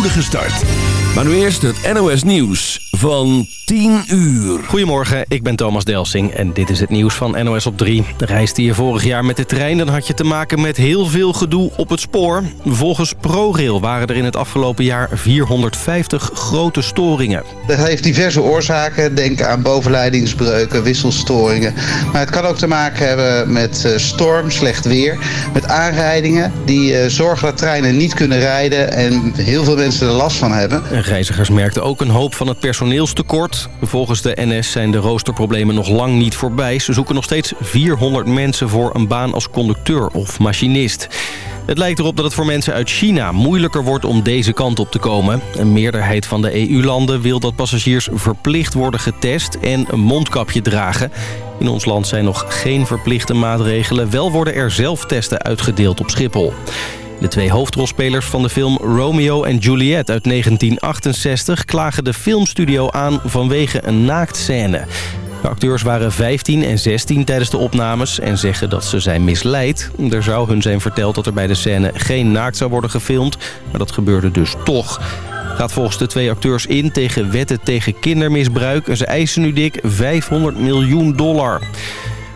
spoedige start. Maar nu eerst het NOS Nieuws van 10 uur. Goedemorgen, ik ben Thomas Delsing en dit is het nieuws van NOS op 3. Reisde je vorig jaar met de trein, dan had je te maken met heel veel gedoe op het spoor. Volgens ProRail waren er in het afgelopen jaar 450 grote storingen. Dat heeft diverse oorzaken. Denk aan bovenleidingsbreuken, wisselstoringen. Maar het kan ook te maken hebben met eh, storm, slecht weer. Met aanrijdingen die eh, zorgen dat treinen niet kunnen rijden en heel veel mensen er last van hebben. Reizigers merkten ook een hoop van het personeelstekort. Volgens de NS zijn de roosterproblemen nog lang niet voorbij. Ze zoeken nog steeds 400 mensen voor een baan als conducteur of machinist. Het lijkt erop dat het voor mensen uit China moeilijker wordt om deze kant op te komen. Een meerderheid van de EU-landen wil dat passagiers verplicht worden getest en een mondkapje dragen. In ons land zijn nog geen verplichte maatregelen. Wel worden er zelf testen uitgedeeld op Schiphol. De twee hoofdrolspelers van de film Romeo en Juliet uit 1968... klagen de filmstudio aan vanwege een naaktscène. De acteurs waren 15 en 16 tijdens de opnames en zeggen dat ze zijn misleid. Er zou hun zijn verteld dat er bij de scène geen naakt zou worden gefilmd, maar dat gebeurde dus toch. Gaat volgens de twee acteurs in tegen wetten tegen kindermisbruik en ze eisen nu dik 500 miljoen dollar.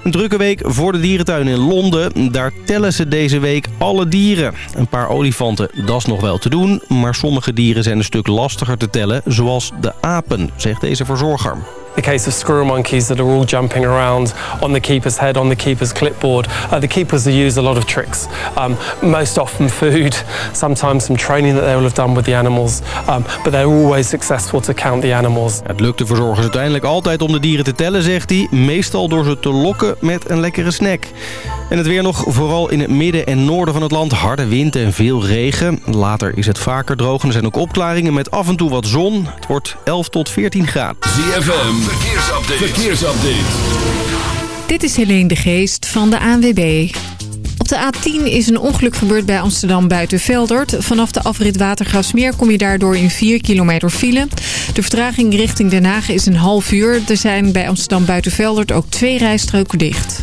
Een drukke week voor de dierentuin in Londen. Daar tellen ze deze week alle dieren. Een paar olifanten, dat is nog wel te doen. Maar sommige dieren zijn een stuk lastiger te tellen. Zoals de apen, zegt deze verzorger. The case of squirrel monkeys that are all jumping around on the keeper's head, on the keeper's clipboard. Uh, the keepers use a lot of tricks, um, most often food, sometimes some training that they will have done with the animals, um, but they're always successful to count the animals. Het lukt de verzorgers uiteindelijk altijd om de dieren te tellen, zegt hij. Meestal door ze te lokken met een lekkere snack. En het weer nog, vooral in het midden en noorden van het land. Harde wind en veel regen. Later is het vaker droog en er zijn ook opklaringen met af en toe wat zon. Het wordt 11 tot 14 graden. ZFM, verkeersupdate. verkeersupdate. Dit is Helene de Geest van de ANWB. Op de A10 is een ongeluk gebeurd bij Amsterdam buiten Veldert. Vanaf de afrit Watergraafsmeer kom je daardoor in 4 kilometer file. De vertraging richting Den Haag is een half uur. Er zijn bij Amsterdam buiten Veldert ook twee rijstroken dicht.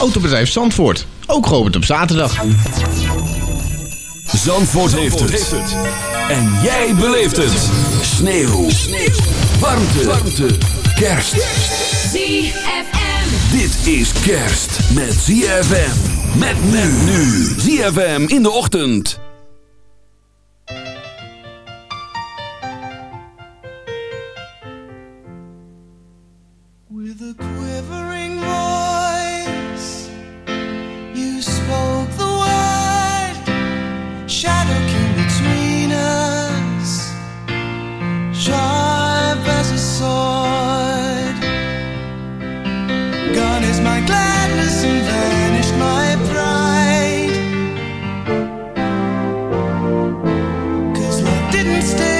Autobedrijf Zandvoort, ook geopend op zaterdag. Zandvoort, heeft, het. En jij beleeft het. Sneeuw. Sneeuw. Warmte. Warmte. Kerst. ZFM. Dit is kerst met ZFM. Met men nu. ZFM in de ochtend. Didn't stay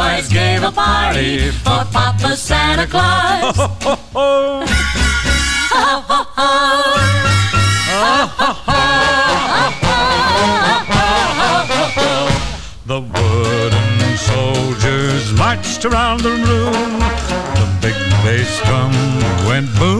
toys gave a party for Papa Santa Claus. The wooden soldiers marched around the room. The big bass drum went boom,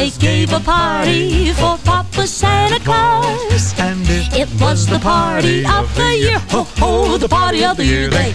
They gave a party for Papa Santa Claus. and it, It was the party of the year. Ho, ho, the party of the year. They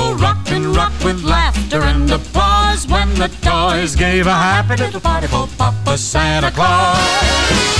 Pole rocked and rocked with laughter and applause when the toys gave a happy little party for Papa Santa Claus.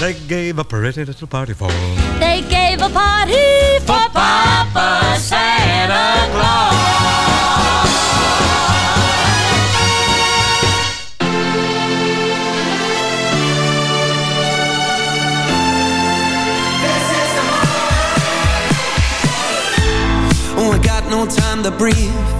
They gave a pretty little party for They gave a party for Papa Santa Claus. Oh, I got no time to breathe.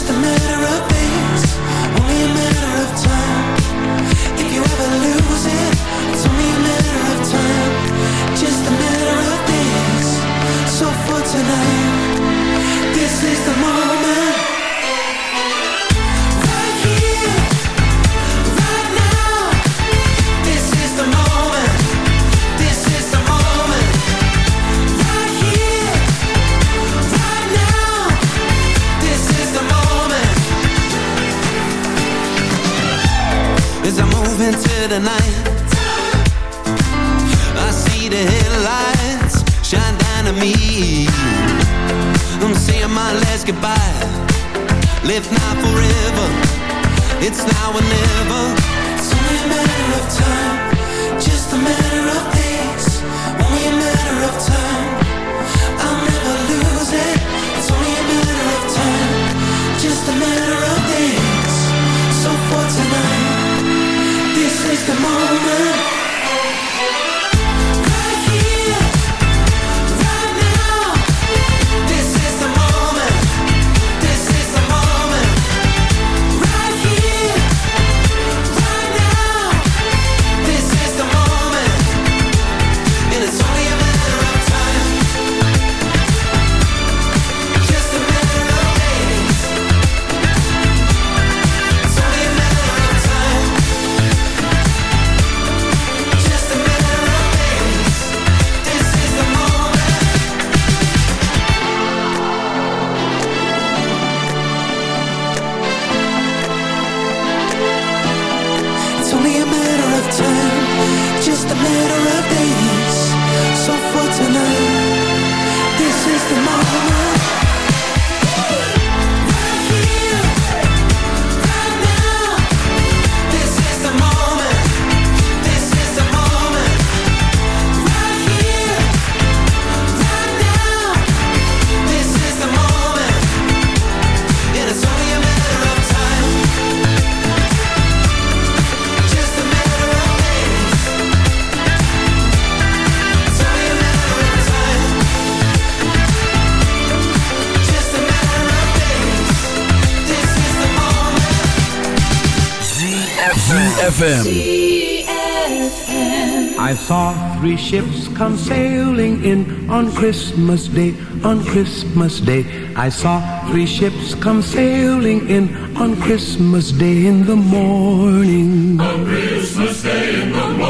just a matter of days. Only a matter of It's not forever. It's now or never. It's only a matter of time. Just a matter of days. The moment. ZFM. I saw three ships come sailing in on Christmas Day, on Christmas Day. I saw three ships come sailing in on Christmas Day in the morning. On Christmas Day in the morning.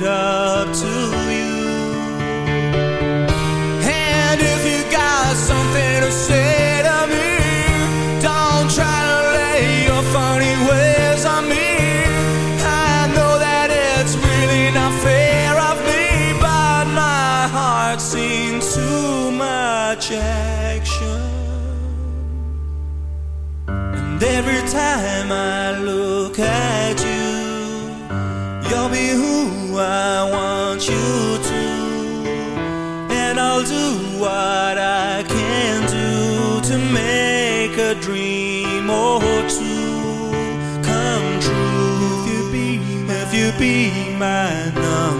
leave be my number